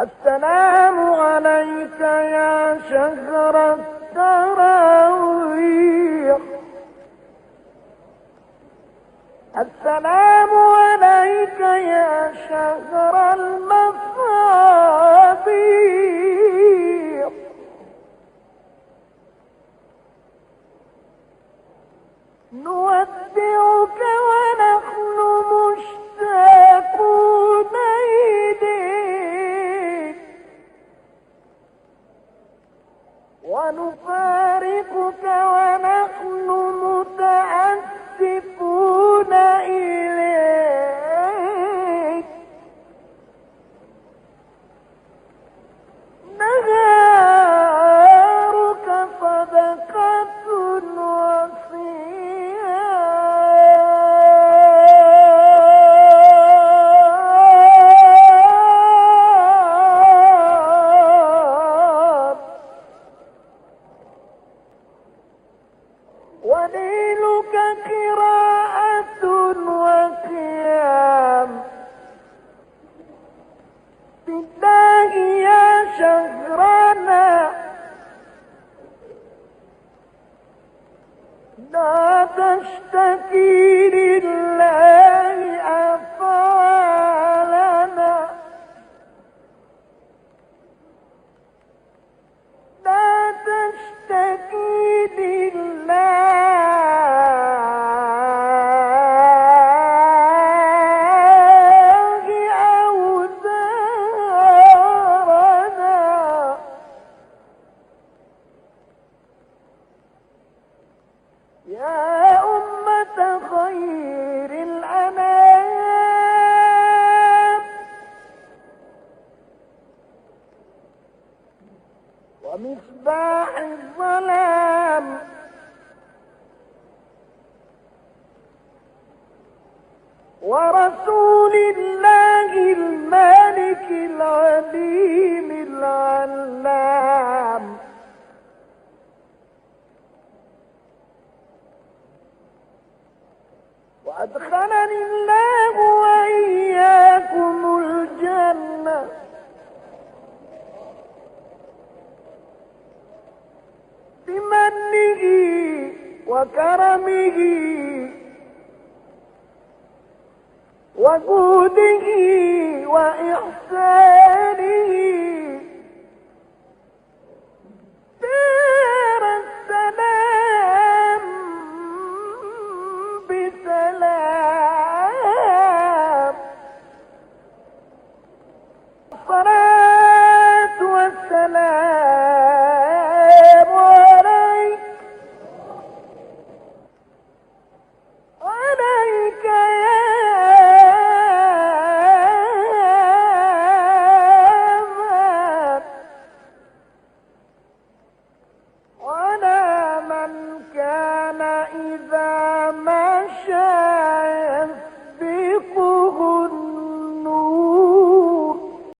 السلام عليك يا شهر رمضان. شهر المصابيح نودعك ونحن مشتاقون إليك. ونفارقك ونحن وليلك قراءة وقيام. بالله يا شهرنا لا تشتكي لله أفعالنا. لا تشتكي ومصباح الظلام. ورسول الله المالك العليم العلام. وأدخلني الله وكرمه وجوده وإحسانه Amen.